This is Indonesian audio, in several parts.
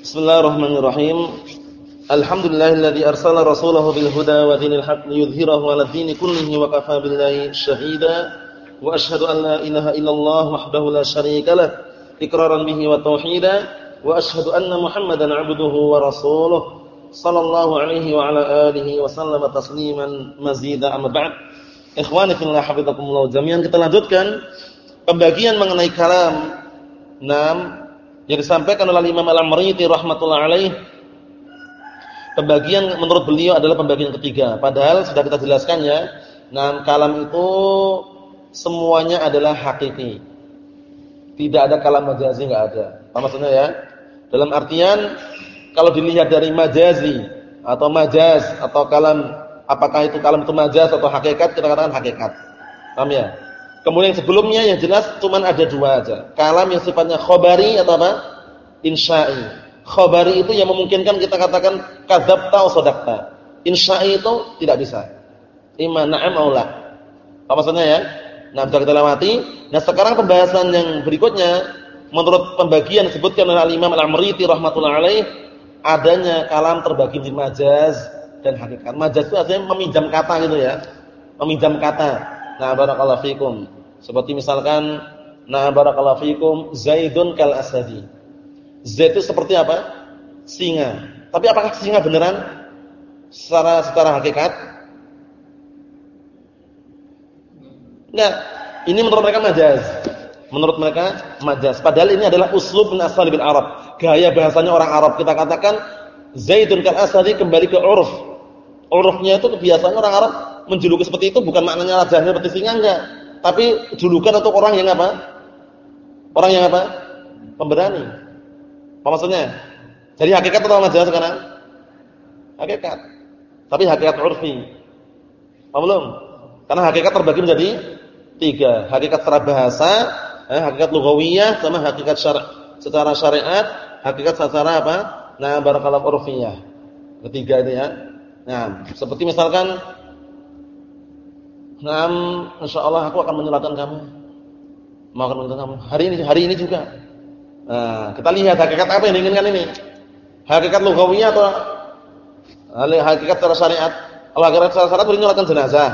Bismillahirrahmanirrahim. Alhamdulillahilladzi arsala rasulahu bil huda wa dinil haqq liyudhhirahu 'ala dini kullihi wa kafaa billahi shahida. Wa asyhadu an la ilaha illallah wahdahu la syarika lah iqraran bihi wa tauhida wa asyhadu anna Muhammadan 'abduhu wa rasuluh sallallahu alaihi wa ala alihi wa sallama tasliman mazida amma ba'd. Ikhwani fillah hafizakumullah jami'an kita lanjutkan pembagian mengenai kalam 6 yang disampaikan oleh Imam Al-Amriti rahmatullah alaih Pembagian menurut beliau adalah pembagian ketiga. Padahal sudah kita jelaskan ya. Nah, kalam itu semuanya adalah hakiki. Tidak ada kalam majazi, enggak ada. Apa maksudnya ya? Dalam artian kalau dilihat dari majazi atau majaz atau kalam apakah itu kalam itu majaz atau hakikat kita katakan hakikat. Paham ya? Kemudian sebelumnya yang jelas cuma ada dua aja. Kalam yang sifatnya khabari atau apa? Insya'i khabari itu yang memungkinkan kita katakan kadzabta atau sadaqta. Insya'i itu tidak bisa. Ima na'am au la. Apa maksudnya ya? Nah, sudah kita lewati. Nah, sekarang pembahasan yang berikutnya menurut pembagian disebutkan oleh Imam Al-Amriti rahimatullah alaih adanya kalam terbagi di majaz dan hakikat. Majaz itu artinya meminjam kata gitu ya. Meminjam kata. Nah, barakallahu fikum. Seperti misalkan nah barakallahu fikum Zaidun kal asadi. Z itu seperti apa? Singa. Tapi apakah singa beneran? Secara secara hakikat? Enggak. Ini menurut mereka majaz. Menurut mereka majaz. Padahal ini adalah uslub min asal bin Arab. Gaya bahasanya orang Arab. Kita katakan Zaidun kal asadi kembali ke uruf. Urufnya itu kebiasaan orang Arab menjuluki seperti itu bukan maknanya rajanya seperti singa enggak. Tapi julukan untuk orang yang apa? Orang yang apa? Pemberani. Apa maksudnya? Jadi hakikat atau majaz sekarang? Hakikat. Tapi hakikat urfi. Paham belum? Karena hakikat terbagi menjadi tiga. Hakikat secara bahasa, eh, hakikat lughawiyah sama hakikat syar' secara syariat, hakikat secara apa? Nah, barakallahu urfiyah. Ketiga ini ya. Nah, seperti misalkan Nah, insyaallah aku akan menyelatkan kamu. Mau akan menyelatkan kamu. Hari ini hari ini juga. Nah, kita lihat hakikat apa yang diinginkan ini. Hakikat lughawiyah atau hakikat secara syariat? Kalau hakikat secara syariat berarti nyolakan jenazah.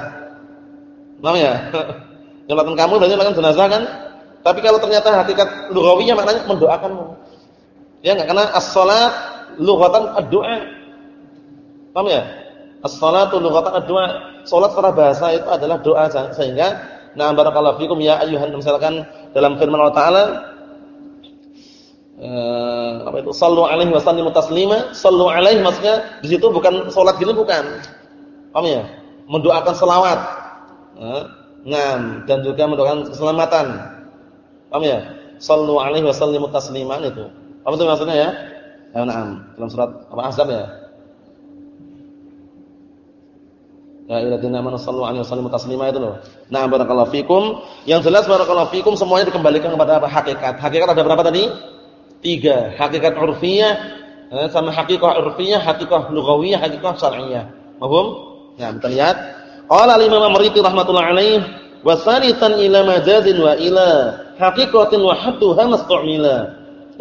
Paham ya? nyolakan kamu berarti nyolakan jenazah kan? Tapi kalau ternyata hakikat lughawiyah maknanya mendoakanmu. Ya enggak? Karena as-salat lughatan ad-du'a. Paham ya? As-salatu lughatan ad-du'a. Salat secara bahasa itu adalah doa sehingga na barakallahu fikum ya ayyuhan misalkan dalam firman Allah Taala eh, apa itu? Sallu alaihi wa sallimu taslima. Sallu alaihi maksudnya di situ bukan salat gini bukan. Paham ya? Mendoakan selawat. Ngam dan juga mendoakan keselamatan. Paham ya? Sallu alaihi wa sallimu tasliman itu. Apa itu maksudnya ya? Ya na'am. Dalam surat apa azab ya Ya ayyuhalladzina amanu sallu alaihi wa sallimu taslima itu loh. Nah, barakallahu fikum. Yang jelas barakallahu fikum semuanya dikembalikan kepada apa? Hakikat. Hakikat ada berapa tadi? Tiga, hakikat urfiyah eh, sama hakikat urfiyah, hakikat lughawiyah, hakikat syar'iyyah. Paham? Ya, kita lihat. Qala al-Imam Amriti rahmatullah alaih wa salisan ila majazin wa ila haqiqatin wa hadduha mastu'mila.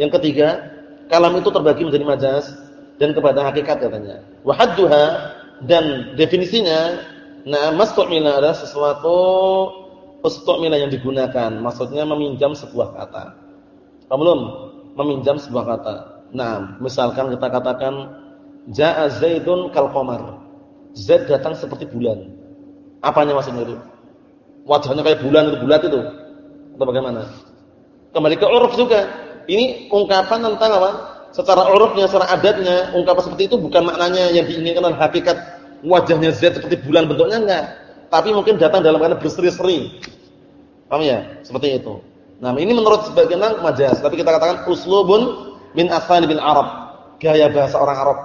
Yang ketiga, kalam itu terbagi menjadi majaz dan kepada hakikat katanya. Wa hadduha dan definisinya nah mastu'mila adalah sesuatu ustu'mila yang digunakan, maksudnya meminjam sebuah kata. Paham belum? meminjam sebuah kata. Nah, misalkan kita katakan jaa Zaidun kal qamar. Zaid datang seperti bulan. Apanya maksudnya itu? Wajahnya kayak bulan itu bulat itu. Atau bagaimana? Kembali ke uruf juga. Ini ungkapan tentang apa? Secara urufnya, secara adatnya, ungkapan seperti itu bukan maknanya yang diinginkan hakikat wajahnya Zaid seperti bulan bentuknya enggak. Tapi mungkin datang dalam keadaan berseri-seri. Paham ya? Seperti itu. Nah, ini menurut sebagian orang majaz, tapi kita katakan uslubun min asani bin Arab, gaya bahasa orang Arab.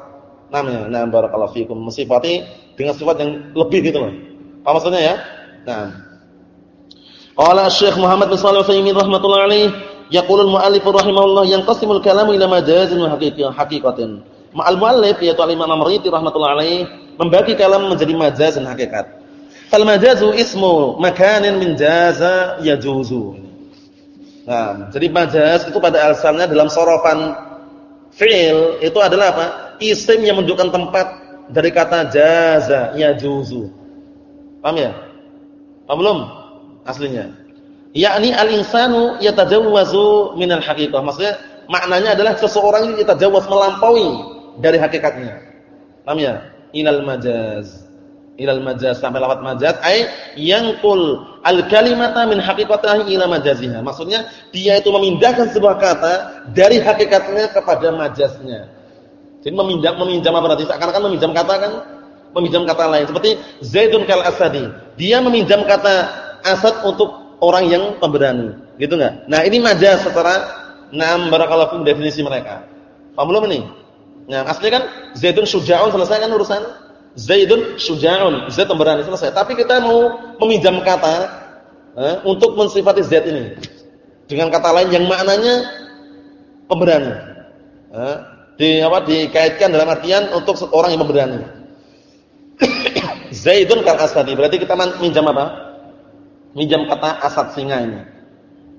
Namanya, nah barakallahu fikum, mensifati dengan sifat yang lebih gitu loh. Apa maksudnya ya? Nah. Qala Syekh Muhammad bin Shalih Al-Utsaimin rahimatullah alaih, yaqulul muallif rahimahullah yanqasimul kalamu ila majazin wa haqiqatin. Ma'al muallif yaitu Al-Imam Amriti rahmatullah alaih membagi kalam menjadi majaz dan hakikat. Fal majazu ismu makanin min jaza yajuzu. Nah, jadi majaz itu pada asalnya dalam sorofan Fi'il itu adalah apa? Isim yang menunjukkan tempat dari kata jaza, yajuzu. Paham ya? Paham belum? Aslinya. Yakni al-insanu yatajawwazu minal haqiqah. Maksudnya maknanya adalah seseorang yang yatajawwaz melampaui dari hakikatnya. Paham ya? Ilal majaz. Ilal majaz sampai lafaz majaz ai yangqul al-kalimata min haqiqatihi ila majaziha. Maksudnya dia itu memindahkan sebuah kata dari hakikatnya kepada majaznya. Jadi meminjam meminjam apa berarti? Seakan-akan meminjam kata kan? Meminjam kata lain seperti Zaidun kal asadi. Dia meminjam kata asad untuk orang yang pemberani. Gitu enggak? Nah, ini majaz secara Naam barakallahu definisi mereka. Paham belum ini? Nah, aslinya kan Zaidun syuja'un selesai kan urusan? Zaidun syuja'un, Zaid pemberani selesai. Tapi kita mau meminjam kata eh, untuk mensifati Zaid ini dengan kata lain yang maknanya pemberani. Eh, di apa dikaitkan dalam artian untuk orang yang pemberani. Zaidun kal asadi. Berarti kita minjam apa? Minjam kata asad singa ini.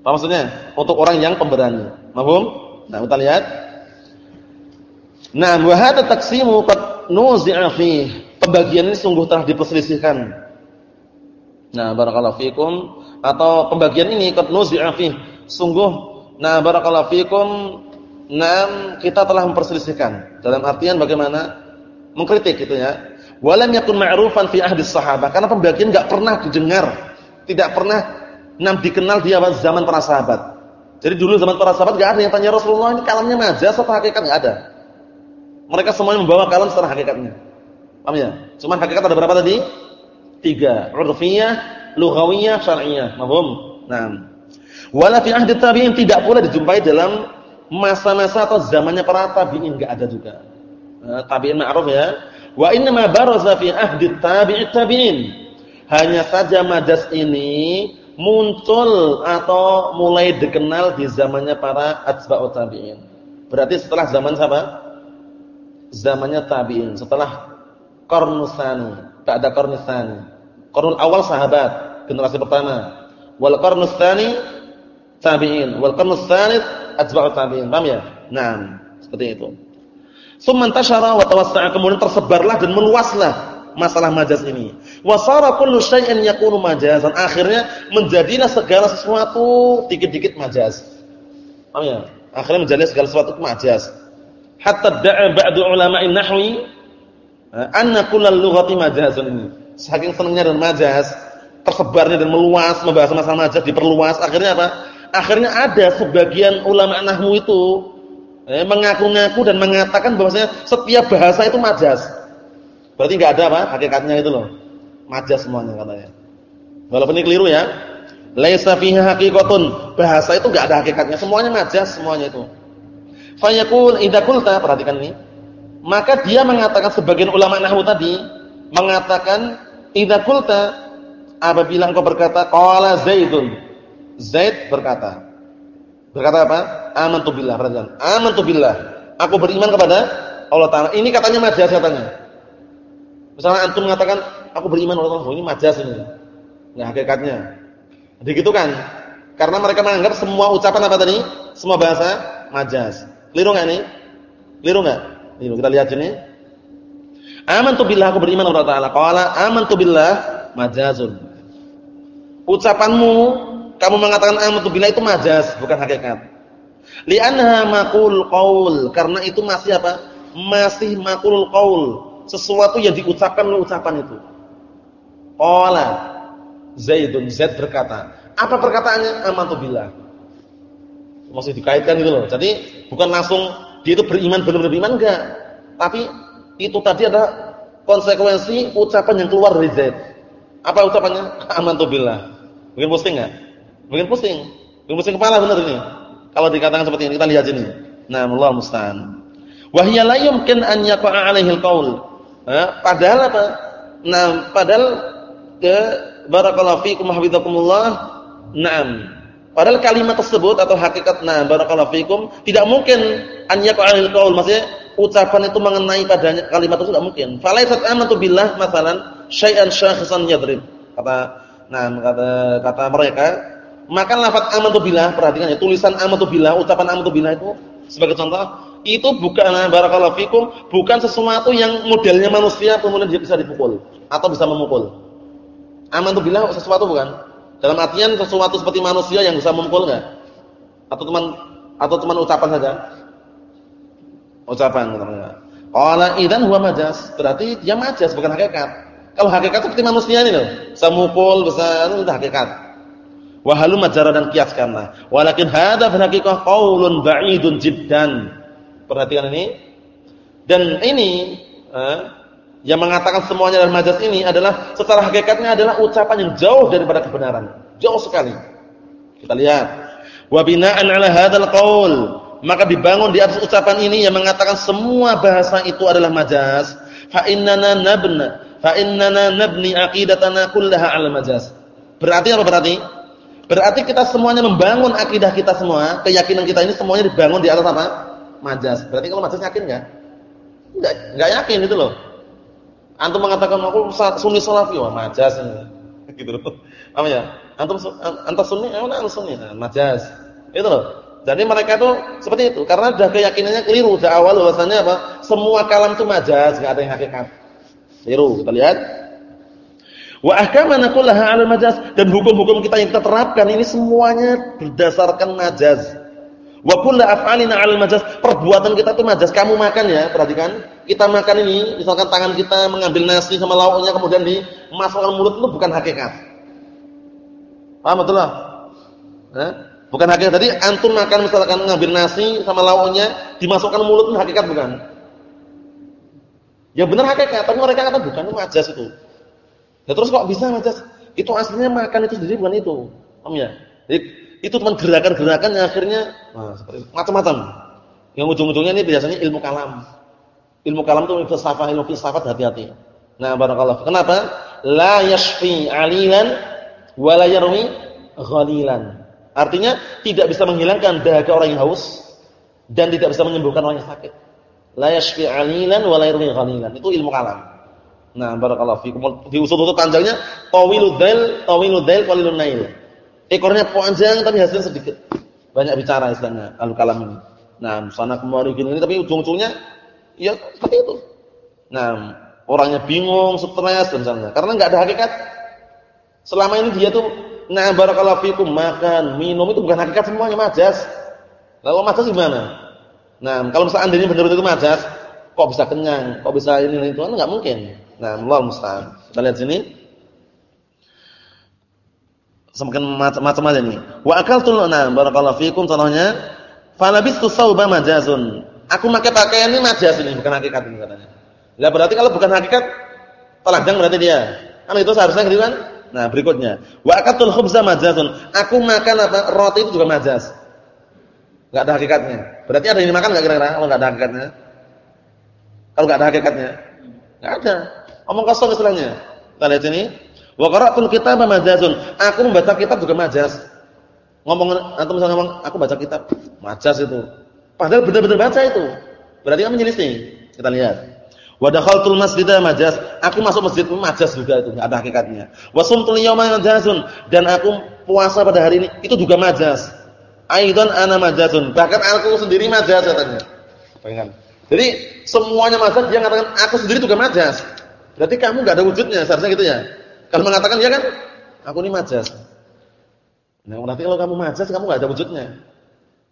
Apa maksudnya? Untuk orang yang pemberani. Mahum? Nah, kita lihat. Nah, wa hadha taqsimu qad nuzi'a fi. Pembagian ini sungguh telah diperselisihkan. Nah, barakallahu fikum atau pembagian ini qad nuzi'a fi. Sungguh nah barakallahu fikum nah kita telah memperselisihkan. Dalam artian bagaimana? Mengkritik gitu ya. Walam yakun ma'rufan fi ahdi sahabah karena pembagian enggak pernah didengar, tidak pernah nam dikenal di awal zaman para sahabat. Jadi dulu zaman para sahabat enggak ada yang tanya Rasulullah ini kalamnya majaz atau hakikat enggak ada. Mereka semuanya membawa kalam secara hakikatnya. Paham ya? Cuman hakikat ada berapa tadi? Tiga. Urfiyah, lughawiyah, syar'iyyah. Paham? Nah. Wala fi ahdi tabi'in tidak pula dijumpai dalam masa-masa atau zamannya para tabi'in enggak ada juga. Nah, tabi'in ma'ruf ya Wa inna ma baraza fi ahdi tabi'it tabi'in. Hanya saja majas ini muncul atau mulai dikenal di zamannya para atba'ut tabi'in. Berarti setelah zaman siapa? Zamannya tabi'in, setelah qarnusani, tak ada qarnusani. Qarnul awal sahabat, generasi pertama. Wal qarnusani tabi'in, wal qarnus tsalits tabi'in. Paham ya? Nah, seperti itu. Sumantashara wa tawassa'a kemudian tersebarlah dan meluaslah masalah majaz ini. Wa sara kullu syai'in yakunu majazan. Akhirnya menjadilah segala sesuatu dikit-dikit majaz. Paham ya? Akhirnya menjadi segala sesuatu majaz. Hatta da'a ba'du ulama'in nahwi eh, anna kullal lughati majazun ini. Saking senangnya dan majaz, tersebarnya dan meluas membahas masalah majaz diperluas, akhirnya apa? Akhirnya ada sebagian ulama nahwu itu eh, mengaku-ngaku dan mengatakan bahwasanya setiap bahasa itu majas. Berarti enggak ada apa? Hakikatnya itu loh. Majas semuanya katanya. Walaupun ini keliru ya. Laisa fiha haqiqatun. Bahasa itu enggak ada hakikatnya, semuanya majas semuanya itu. Fayaqul idza qulta, perhatikan ini. Maka dia mengatakan sebagian ulama nahwu tadi mengatakan idza qulta apabila engkau berkata qala Zaidun. Zaid berkata. Berkata apa? Amantu billah, perhatikan. Amantu billah. Aku beriman kepada Allah Taala. Ini katanya majas katanya. Misalnya antum mengatakan aku beriman kepada Allah, ini majas ini. Nah, hakikatnya. Begitu kan? Karena mereka menganggap semua ucapan apa tadi? Semua bahasa majas. Liru enggak nih? Liru enggak? Liru. Kita lihat sini. Amantu billah aku beriman kepada Taala. Qala amantu billah majazun. Ucapanmu kamu mengatakan amantu billah itu majas, bukan hakikat. Li'annaha maqul qaul, karena itu masih apa? Masih maqul qaul, sesuatu yang diucapkan oleh ucapan itu. Qala Zaidun Zaid berkata. Apa perkataannya? Amantu billah. Masih dikaitkan gitu loh. Jadi bukan langsung dia itu beriman benar-benar beriman enggak. Tapi itu tadi ada konsekuensi ucapan yang keluar dari Zaid. Apa ucapannya? Amantu billah. Mungkin pusing enggak? Mungkin pusing. Mungkin pusing kepala benar ini. Kalau dikatakan seperti ini, kita lihat sini. Nah, Allah musta'an. Wa hiya la yumkin an yaqa'a 'alaihi al-qaul. Eh, padahal apa? Nah, padahal ya barakallahu fikum hafizakumullah. Naam. Padahal kalimat tersebut atau hakikat nah barakallahu fikum tidak mungkin an 'alaihi al-qaul. Maksudnya ucapan itu mengenai padanya kalimat itu tidak mungkin. Falaisat amantu billah masalan syai'an syakhisan yadrib. Kata nah kata kata mereka maka lafaz amantu billah, perhatikan ya, tulisan amantu billah, ucapan amantu billah itu sebagai contoh, itu bukan barakallahu fikum, bukan sesuatu yang modelnya manusia kemudian dia bisa dipukul atau bisa memukul. Aman tuh bilang sesuatu bukan? Dalam artian sesuatu seperti manusia yang bisa memukul enggak? Atau teman atau teman ucapan saja? Ucapan katanya. Qala idzan huwa majas. Berarti dia majas bukan hakikat. Kalau hakikat seperti manusia ini loh, bisa mukul, bisa itu hakikat. Wa halu majara dan kiaskanlah. Walakin hadza fil haqiqah qaulun ba'idun jiddan. Perhatikan ini. Dan ini eh, yang mengatakan semuanya dalam majas ini adalah secara hakikatnya adalah ucapan yang jauh daripada kebenaran. Jauh sekali. Kita lihat. Wa bina'an 'ala hadzal qaul maka dibangun di atas ucapan ini yang mengatakan semua bahasa itu adalah majaz fa innana nabna fa innana nabni aqidatana kullaha 'ala majaz berarti apa berarti berarti kita semuanya membangun akidah kita semua keyakinan kita ini semuanya dibangun di atas apa majaz berarti kalau majaz yakin enggak enggak enggak yakin itu loh. Antum mengatakan aku sunni salafi wah majaz gitu loh. Apa ya? Antum antum sunni mana sunni nah, majaz itu loh. Jadi mereka itu seperti itu. Karena sudah keyakinannya keliru dari awal bahwasanya apa? Semua kalam itu majaz, enggak ada yang hakikat. Keliru, kita lihat. Wa ahkamana kullaha 'ala majaz dan hukum-hukum kita yang kita terapkan ini semuanya berdasarkan majaz. Wa kullu af'alina 'ala majaz, perbuatan kita itu majaz. Kamu makan ya, perhatikan. Kita makan ini, misalkan tangan kita mengambil nasi sama lauknya kemudian dimasukkan mulut itu bukan hakikat. Paham betul? Eh? Bukan hakikat tadi antum makan misalkan ngambil nasi sama lauknya dimasukkan mulut itu hakikat bukan? Ya benar hakikat, tapi mereka kata bukan itu majas itu. Ya terus kok bisa majas? Itu aslinya makan itu sendiri bukan itu. Paham ya? Jadi itu cuma gerakan-gerakan yang akhirnya nah, macam-macam. Yang ujung-ujungnya ini biasanya ilmu kalam. Ilmu kalam itu filsafat, ilmu filsafat hati-hati. Nah, barakallah. Kenapa? La yashfi 'alilan wa la yarwi ghalilan. Artinya tidak bisa menghilangkan dahaga orang yang haus dan tidak bisa menyembuhkan orang yang sakit. La yashfi 'alilan wa la yurmi ghalilan. Itu ilmu kalam. Nah, barakallahu fikum. Di usul itu panjangnya tawilud dail, tawilud dail qalilun nail. Ekornya panjang tapi hasilnya sedikit. Banyak bicara istilahnya al kalam ini. Nah, sana kemari gini tapi ujung-ujungnya ya seperti itu. Nah, orangnya bingung, stres dan misalnya karena enggak ada hakikat. Selama ini dia tuh Nah, barakallahu fikum, makan, minum itu bukan hakikat semuanya majas. Lalu majas gimana? Nah, kalau misalnya andainya benar-benar itu majas, kok bisa kenyang, kok bisa ini itu, enggak mungkin. Nah, Allah musta'an. Kita lihat sini. Semakin macam-macam aja nih. Wa akaltul nah, barakallahu fikum contohnya, falabistu sauba majazun. Aku pakai pakaian ini majas ini, bukan hakikat ini katanya. Lah berarti kalau bukan hakikat, telanjang berarti dia. Kan itu seharusnya gitu kan? Nah, berikutnya, wa akatul khubza majazun. Aku makan apa? Roti itu juga majaz. Enggak ada hakikatnya. Berarti ada yang dimakan enggak kira-kira kalau enggak ada hakikatnya? Kalau enggak ada hakikatnya? Enggak ada. Omong kosong istilahnya. Kita lihat sini. Wa qara'tul kitaba majazun. Aku membaca kitab juga majaz. Ngomong atau misalnya ngomong aku baca kitab, majaz itu. Padahal benar-benar baca itu. Berarti kan menyelisih. Kita lihat. Wa dakhaltul masjidah majaz. Aku masuk masjid majaz juga itu, ada hakikatnya. Wa sumtul yawma majazun dan aku puasa pada hari ini itu juga majaz. Aidan ana majazun. Bahkan aku sendiri majaz katanya. Bayangkan. Jadi semuanya majaz dia mengatakan aku sendiri juga majaz. Berarti kamu enggak ada wujudnya, seharusnya gitu ya. Kalau mengatakan ya kan, aku ini majaz. Nah, berarti kalau kamu majaz kamu enggak ada wujudnya.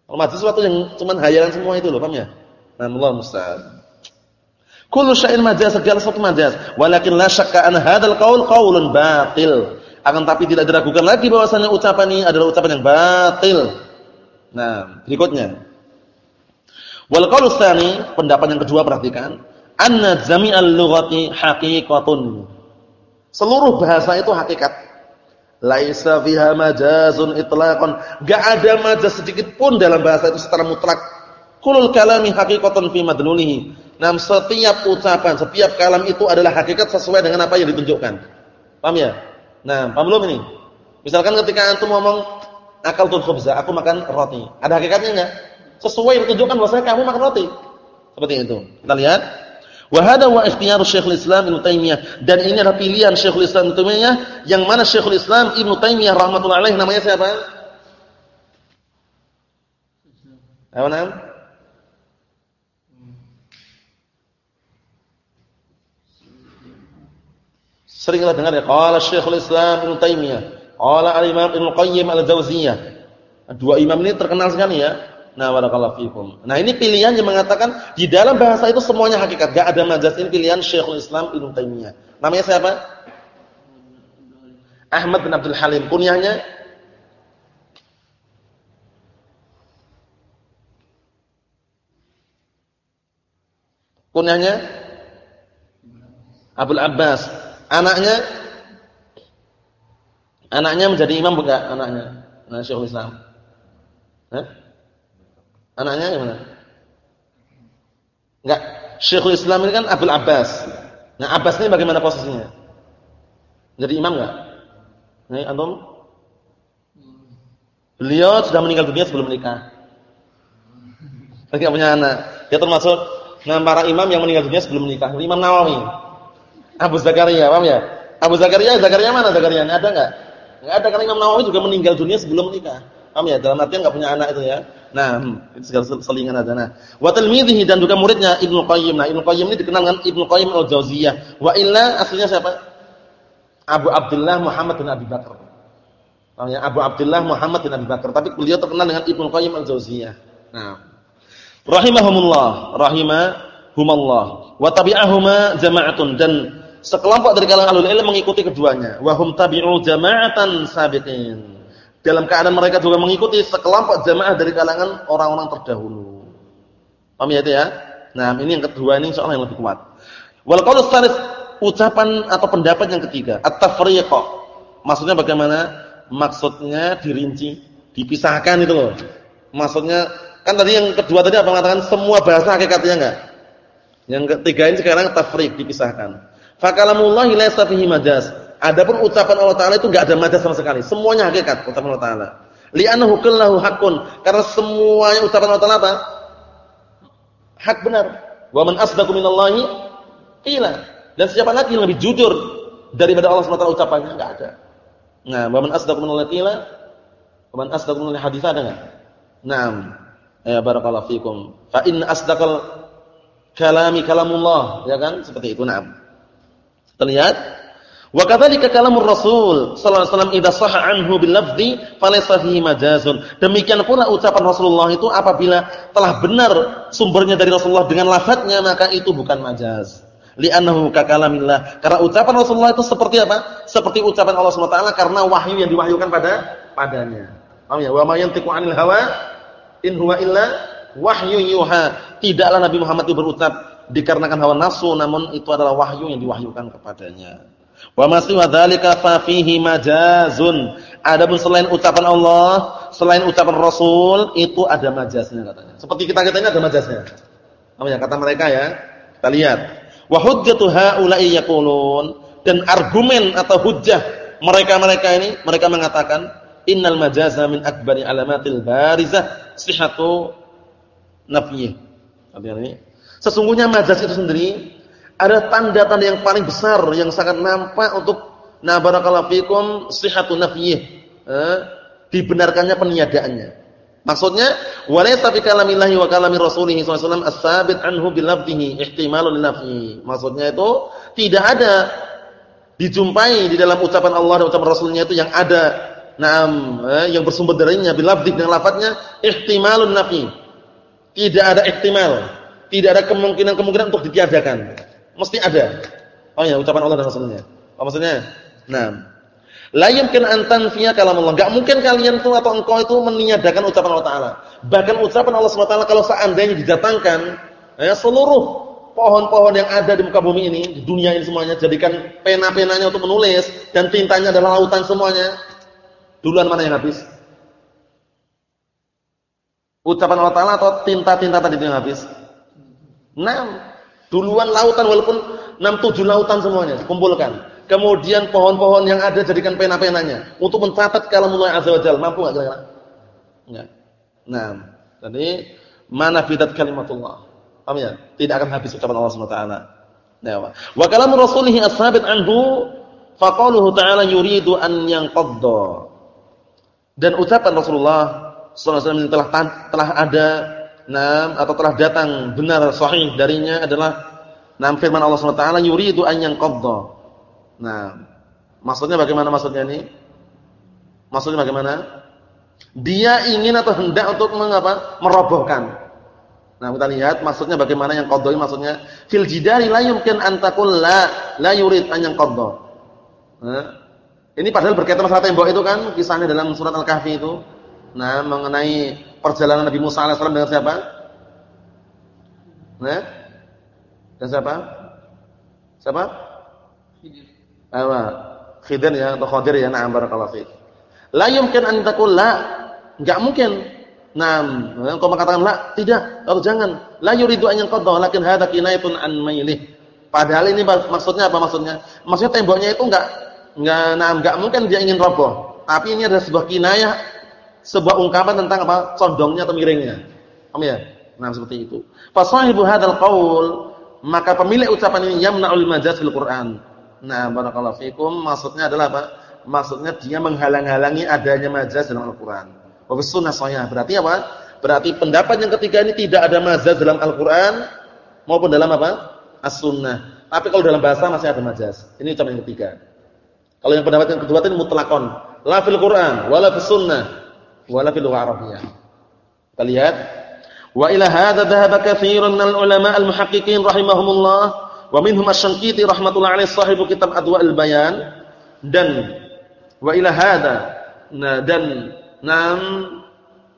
Kalau majaz sesuatu yang cuman hayalan semua itu loh, paham ya? Nah, Allah musta'an. Kullu syai'in majaz, segala sesuatu majaz. Walakin la syakka an hadzal qaul qaulun batil. Akan tapi tidak diragukan lagi bahwasanya ucapan ini adalah ucapan yang batil. Nah, berikutnya. Wal qaul tsani, pendapat yang kedua perhatikan, anna jami'al lughati haqiqatun. Seluruh bahasa itu hakikat. Laisa fiha majazun itlaqan. Enggak ada majaz sedikit pun dalam bahasa itu secara mutlak. Kulul kalami haqiqatan fi madlulihi. Nah, setiap ucapan, setiap kalam itu adalah hakikat sesuai dengan apa yang ditunjukkan. Paham ya? Nah, paham belum ini? Misalkan ketika antum ngomong akal tul khubza, aku makan roti. Ada hakikatnya enggak? Sesuai yang ditunjukkan bahwasanya kamu makan roti. Seperti itu. Kita lihat. Wahada wa ikhtiyar Syekhul Islam Ibnu Taimiyah dan ini adalah pilihan Syekhul Islam Ibnu Taimiyah yang mana Syekhul Islam Ibnu Taimiyah rahimatullah alaih namanya siapa? Apa Sering Seringlah dengar ya qala Syekhul Islam Ibnu Taimiyah, qala al-Imam Ibnu Qayyim al-Jauziyah. Dua imam ini terkenal sekali ya. Nah, barakallahu fikum. Nah, ini pilihan yang mengatakan di dalam bahasa itu semuanya hakikat, enggak ada majaz. Ini pilihan Syekhul Islam Ibnu Taimiyah. Namanya siapa? Ahmad bin Abdul Halim. Kunyahnya Kunyahnya Abdul Abbas. Anaknya Anaknya menjadi imam bukan anaknya? Nah, Syekhul Islam. Hah? Anaknya gimana? Enggak. Syekhul Islam ini kan Abdul Abbas. Nah, Abbas ini bagaimana posisinya? Jadi imam enggak? Nih, antum? Beliau sudah meninggal dunia sebelum menikah. Lagi punya anak. Dia termasuk nah, para imam yang meninggal dunia sebelum menikah. Imam Nawawi. Abu Zakaria, paham ya? Abu Zakaria, Zakaria mana Zakaria? Ada enggak? Enggak ada karena Imam Nawawi juga meninggal dunia sebelum menikah. Paham ya? Dalam artian enggak punya anak itu ya. Nah, hmm, itu segala selingan ada. Nah, wa talmidhihi dan juga muridnya Ibnu Qayyim. Nah, Ibnu Qayyim ini dikenal dengan Ibnu Qayyim Al-Jauziyah. Wa illa aslinya siapa? Abu Abdullah Muhammad bin Abi Bakar. Namanya Abu Abdullah Muhammad bin Abi Bakar, tapi beliau terkenal dengan Ibnu Qayyim Al-Jauziyah. Nah. Rahimahumullah, rahimahumullah. Wa tabi'ahuma jama'atun dan sekelompok dari kalangan ilm mengikuti keduanya. Wa hum tabi'u jama'atan sabiqin. Dalam keadaan mereka juga mengikuti sekelompok jamaah dari kalangan orang-orang terdahulu. Paham ya itu ya? Nah, ini yang kedua ini insyaallah yang lebih kuat. Wal qaulus tsalis ucapan atau pendapat yang ketiga, at-tafriq. Maksudnya bagaimana? Maksudnya dirinci, dipisahkan itu loh. Maksudnya kan tadi yang kedua tadi apa mengatakan semua bahasa hakikatnya enggak? Yang ketiga ini sekarang tafriq, dipisahkan. Fa kalamullahi laysa fihi majaz. Adapun ucapan Allah taala itu enggak ada majaz sama sekali. Semuanya hakikat ucapan Allah taala. Li'annahu kullahu haqqun. Karena semuanya ucapan Allah taala apa? Hak benar. Wa man asdaqu minallahi qila. Dan siapa lagi yang lebih jujur daripada Allah SWT ucapannya? Enggak ada. Nah, wa man asdaqu minallahi qila? Wa man asdaqu minallahi haditsa ada enggak? Naam. Ya barakallahu fikum. Fa in asdaqal kalami kalamullah, ya kan? Seperti itu, naam. Terlihat? Wa kadzalika kalamur Rasul sallallahu alaihi wasallam idza sahha anhu bil lafzi falaysa fihi majazun. Demikian pula ucapan Rasulullah itu apabila telah benar sumbernya dari Rasulullah dengan lafadznya maka itu bukan majaz li'annahu kakalamillah. Karena ucapan Rasulullah itu seperti apa? Seperti ucapan Allah SWT karena wahyu yang diwahyukan pada padanya. Paham ya? Wa ma yantiqu 'anil hawa in huwa illa wahyu yuha. Tidaklah Nabi Muhammad itu berucap dikarenakan hawa nafsu namun itu adalah wahyu yang diwahyukan kepadanya. Wa ma siwa dzalika fa fihi majazun. Adapun selain ucapan Allah, selain ucapan Rasul itu ada majaznya katanya. Seperti kita-kita ini ada majaznya. Apa ya kata mereka ya? Kita lihat. Wa hujjatu haula'i dan argumen atau hujjah mereka-mereka ini mereka mengatakan innal majaza min akbari alamatil barizah sihhatu nafyi. Artinya ini sesungguhnya majaz itu sendiri ada tanda-tanda yang paling besar yang sangat nampak untuk na barakallahu fikum sihhatu nafyi. Eh, dibenarkannya peniadaannya. Maksudnya walaysa fi kalamillahi wa kalami rasulih sallallahu alaihi anhu bil lafzihi ihtimalun lil Maksudnya itu tidak ada dijumpai di dalam ucapan Allah dan ucapan Rasulnya itu yang ada Naam, eh, yang bersumber darinya bil lafzi dengan lafadznya ihtimalun nafi. Tidak ada ihtimal, tidak ada kemungkinan-kemungkinan untuk ditiadakan. Mesti ada. Oh ya, ucapan Allah dan Rasulnya. Apa maksudnya? Nah, La yumkin an tanfiya kalam Allah. Enggak mungkin kalian itu atau engkau itu meniadakan ucapan Allah taala. Bahkan ucapan Allah Subhanahu wa kalau seandainya didatangkan ya seluruh pohon-pohon yang ada di muka bumi ini, di dunia ini semuanya jadikan pena-penanya untuk menulis dan tintanya adalah lautan semuanya. Duluan mana yang habis? Ucapan Allah taala atau tinta-tinta tadi itu yang habis? Enam. Duluan lautan walaupun enam tujuh lautan semuanya kumpulkan. Kemudian pohon-pohon yang ada jadikan pena-penanya untuk mencatat kalamullah azza wajalla. Mampu enggak kira-kira? Enggak. Nah, jadi mana fitat kalimatullah? Paham ya? Tidak akan habis ucapan Allah Subhanahu wa taala. Nah, wa kalamu rasulih as-sabit anhu faqaluhu ta'ala yuridu an yanqadda. Dan ucapan Rasulullah sallallahu alaihi wasallam telah telah ada nam atau telah datang benar sahih darinya adalah nam firman Allah Subhanahu wa taala yuridu an yanqadda Nah, maksudnya bagaimana maksudnya ini? Maksudnya bagaimana? Dia ingin atau hendak untuk mengapa? Merobohkan. Nah, kita lihat maksudnya bagaimana yang qadha maksudnya fil jidari la yumkin an taqul la la yurid an yang qadha. Nah, ini padahal berkaitan masalah tembok itu kan kisahnya dalam surat Al-Kahfi itu. Nah, mengenai perjalanan Nabi Musa alaihissalam dengan siapa? Nah, dan siapa? Siapa? Khidir. Apa? Khidir ya atau Khadir ya, na'am barakallahu fiik. La yumkin an taqul la, enggak mungkin. Nah, engkau mengatakan la, tidak, atau jangan. La yuridu an yanqadha, lakin hadza kinayatun an mailih. Padahal ini maksudnya apa maksudnya? Maksudnya temboknya itu enggak enggak nah enggak mungkin dia ingin roboh. Tapi ini adalah sebuah kinayah, sebuah ungkapan tentang apa? condongnya atau miringnya. Paham ya? Nah, seperti itu. Fa sahibu hadzal qaul, maka pemilik ucapan ini yamna'ul majaz fil Qur'an. Nah, barakallahu fikum, maksudnya adalah apa? maksudnya dia menghalang-halangi adanya majaz dalam Al-Qur'an. Wa sunnah sahih. Berarti apa? Berarti pendapat yang ketiga ini tidak ada majaz dalam Al-Qur'an maupun dalam apa? As-Sunnah. Tapi kalau dalam bahasa masih ada majaz. Ini ucapan yang ketiga. Kalau yang pendapat yang kedua ini mutlakon. La fil Qur'an wala fis sunnah wala fil lughah Arabiyyah. Kita lihat. Wa ila hadza dhahaba katsirun minal ulama al-muhaqqiqin rahimahumullah wa minhum asy-Syanqiti rahmatullahi alaihi sahibu kitab Adwa'il Bayan dan Wa ila hada. Nah, dan nam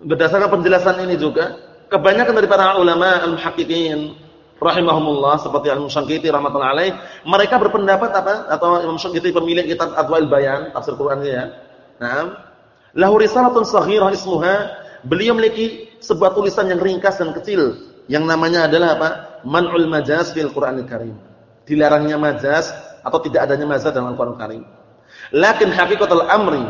berdasarkan penjelasan ini juga kebanyakan dari para ulama al-muhaqqiqin rahimahumullah seperti Al-Musyangkiti rahmatullahi alaih, mereka berpendapat apa? Atau Imam Musyangkiti pemilik kitab Adwail Bayan, tafsir Quran ya. Naam. Lahu risalatun saghirah ismuha, beliau memiliki sebuah tulisan yang ringkas dan kecil yang namanya adalah apa? Man'ul majaz fil Qur'anil Karim. Dilarangnya majaz atau tidak adanya majaz dalam Al-Qur'an Karim. Lakin hakikatul amri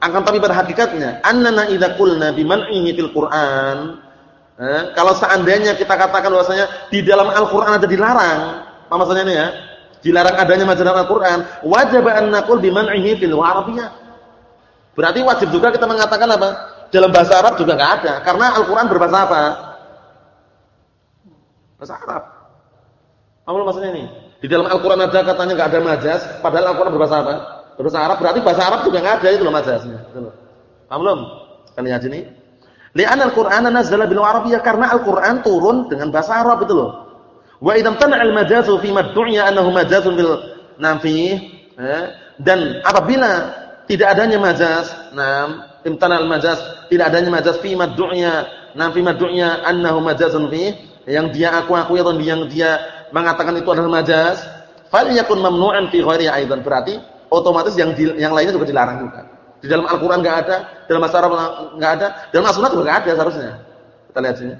akan tapi pada hakikatnya annana idza qulna biman'ihi fil Qur'an eh, kalau seandainya kita katakan bahwasanya di dalam Al-Qur'an ada dilarang, apa maksudnya ini ya? Dilarang adanya majalah Al-Qur'an, wajib an naqul biman'ihi fil Arabiyyah. Berarti wajib juga kita mengatakan apa? Dalam bahasa Arab juga enggak ada, karena Al-Qur'an berbahasa apa? Bahasa Arab. Apa maksudnya ini? Di dalam Al-Qur'an ada katanya enggak ada majaz, padahal Al-Qur'an berbahasa apa? Terus Arab berarti bahasa Arab juga enggak ada itu loh majaznya. Gitu. Paham belum? Kan lihat sini. Li'anna al-Qur'ana nazzala bil Arabiyyah karena Al-Qur'an turun dengan bahasa Arab itu loh. Wa idzam tana'a al-majazu fi mad'u'ya annahu majazun bil nafi eh, dan apabila tidak adanya majaz, nam imtana al-majaz, tidak adanya majaz fi mad'u'ya, nam fi mad'u'ya annahu majazun fi yang dia aku-aku atau yang dia mengatakan itu adalah majaz, fal yakun mamnu'an fi ghairi aidan. Berarti otomatis yang di, yang lainnya juga dilarang juga. Di dalam Al-Qur'an enggak ada, dalam As enggak ada, dalam As-Sunnah juga enggak ada seharusnya. Kita lihat sini.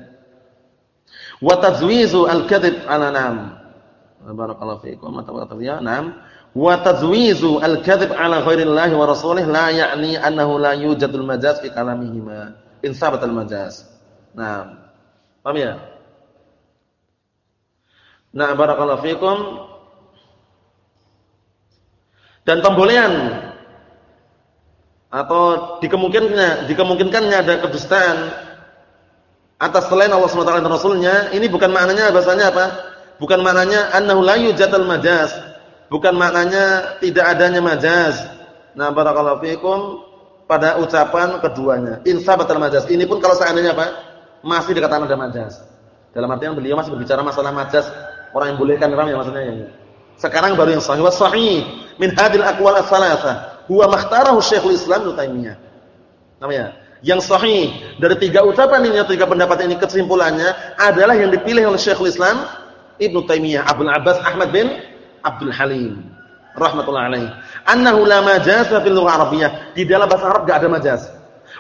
Wa tazwizu al-kadzib 'ala nam. Barakallahu fiikum. Ya, nam. Wa tazwizu al-kadzib 'ala ghairillahi wa rasulih la ya'ni annahu la yujadul majaz fi kalamihima. In sabat al-majaz. Nah. Paham ya? Nah, barakallahu fiikum. Dan pembolehan atau dikemungkinkannya dikemungkinkannya ada kedustaan atas selain Allah SWT dan Rasulnya ini bukan maknanya bahasanya apa bukan maknanya annahu la yujadal majaz bukan maknanya tidak adanya majaz. Nah barakallahu fikum pada ucapan keduanya. Insabatal majaz. Ini pun kalau seandainya apa masih dikatakan ada majaz. Dalam artian beliau masih berbicara masalah majaz. Orang yang bolehkan ram ya maksudnya ya. Sekarang baru yang sahih. Wa sahih min hadil aqwal ats-tsalatsah huwa makhtarahu Syekhul Islam Ibnu Taimiyah. Namanya. Yang sahih dari tiga ucapan ini, tiga pendapat ini kesimpulannya adalah yang dipilih oleh Syekhul Islam Ibnu Taimiyah Abdul Abbas Ahmad bin Abdul Halim rahimatullah alaihi. Annahu la majaza fil lughah arabiyyah. Di dalam bahasa Arab enggak ada majaz.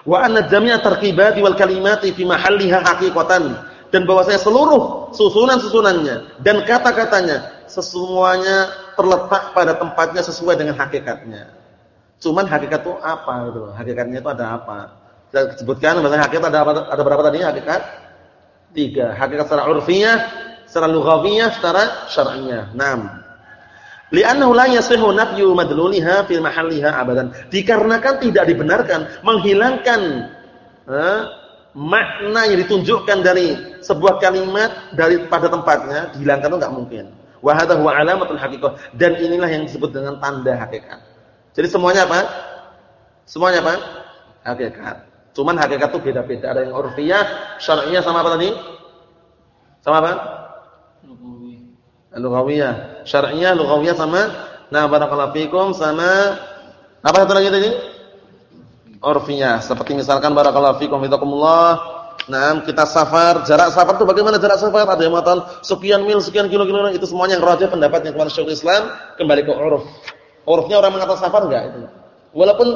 Wa anna jami'a tarkibati wal kalimati fi mahalliha haqiqatan dan bahwasanya seluruh susunan-susunannya dan kata-katanya semuanya terletak pada tempatnya sesuai dengan hakikatnya. Cuman hakikat itu apa gitu Hakikatnya itu ada apa? Saya sebutkan bahasa hakikat ada ada berapa tadi hakikat? Tiga. Hakikat secara urfiyah, secara lughawiyah, secara syar'iyyah. Naam. Li'annahu la yasihu nafyu madluliha fil mahalliha abadan. Dikarenakan tidak dibenarkan menghilangkan eh, makna yang ditunjukkan dari sebuah kalimat dari pada tempatnya dihilangkan itu enggak mungkin. Wa hadha huwa alamatul haqiqah dan inilah yang disebut dengan tanda hakikat. Jadi semuanya apa? Semuanya apa? Hakikat. Cuman hakikat itu beda-beda. Ada yang urfiyah, syar'iyah sama apa tadi? Sama apa? Lughawiyah. Syar'iyah, lughawiyah sama nah barakallahu fikum sama apa satu lagi tadi? Urfiyah. Seperti misalkan barakallahu fikum fitakumullah Nah, kita safar, jarak safar itu bagaimana jarak safar? Ada yang mengatakan sekian mil, sekian kilo-kilo, itu semuanya yang rajih pendapatnya kepada Syekhul Islam kembali ke uruf. Urufnya orang mengatakan safar enggak itu. Walaupun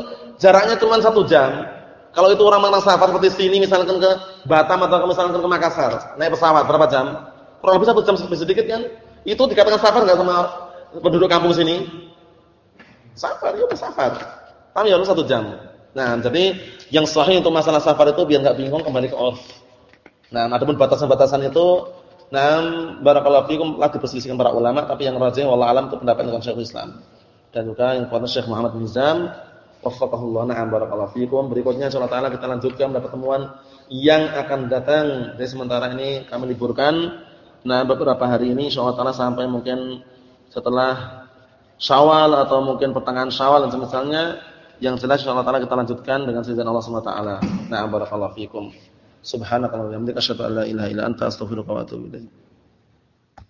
jaraknya cuma satu jam, kalau itu orang mengatakan safar seperti sini misalkan ke Batam atau misalkan ke Makassar, naik pesawat berapa jam? Kurang lebih satu jam sedikit kan? Itu dikatakan safar enggak sama penduduk kampung sini? Safar, ya safar. Tapi harus satu jam. Nah, jadi yang sahih untuk masalah safar itu biar enggak bingung kembali ke off. Nah, adapun batasan-batasan itu nah barakallahu fikum telah diperselisihkan para ulama, tapi yang rajih wallahu alam itu pendapat dengan Syekhul Islam. Dan juga yang kuatnya Syekh Muhammad bin Nizam, waffaqahullah na'am barakallahu fikum. Berikutnya insyaallah taala kita lanjutkan pada pertemuan yang akan datang. Jadi sementara ini kami liburkan nah beberapa hari ini insyaallah sampai mungkin setelah Syawal atau mungkin pertengahan Syawal dan semisalnya yang jelas insyaallah taala kita lanjutkan dengan izin Allah taala. Na'am barakallahu fikum. Subhanakallahumma wa bihamdika asyhadu an la ilaha illa anta astaghfiruka wa ilaik.